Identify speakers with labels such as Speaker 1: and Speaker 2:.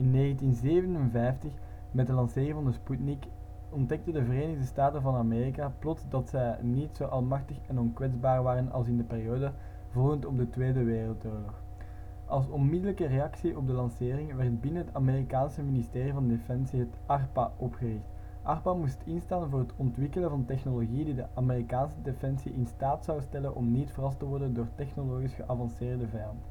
Speaker 1: In 1957, met de lancering van de Sputnik, ontdekte de Verenigde Staten van Amerika plots dat zij niet zo almachtig en onkwetsbaar waren als in de periode volgend op de Tweede Wereldoorlog. Als onmiddellijke reactie op de lancering werd binnen het Amerikaanse ministerie van defensie het ARPA opgericht. ARPA moest instaan voor het ontwikkelen van technologie die de Amerikaanse defensie in staat zou stellen om niet verrast te worden door technologisch geavanceerde vijanden